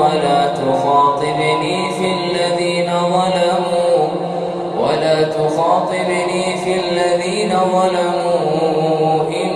ولا تخاطبني في الذين ظلموا. ولا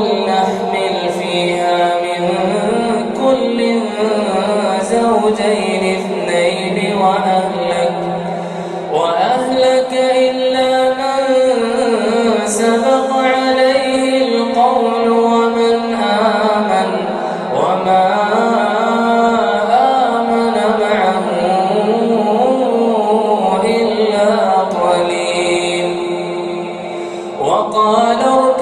نحمل فيها من كل زوجين اثنين وأهلك وأهلك إلا من سبق عليه القول ومن آمن وما آمن معه إلا قليل. وقال اركب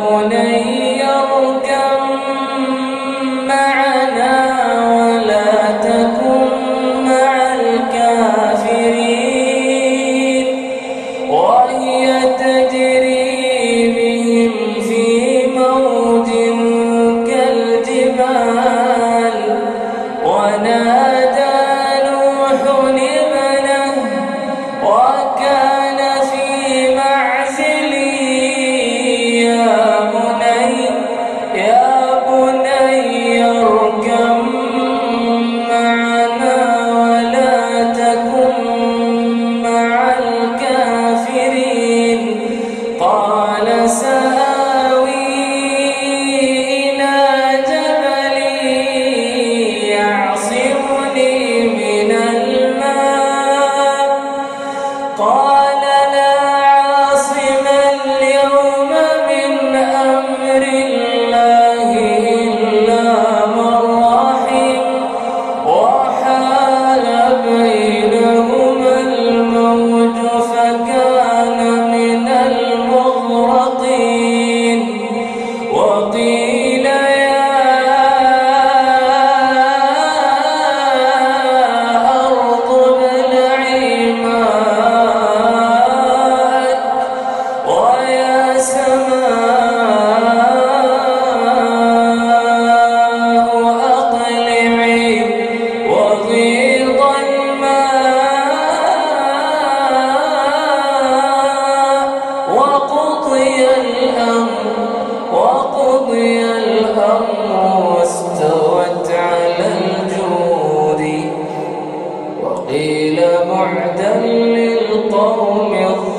للقوم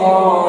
الظالمين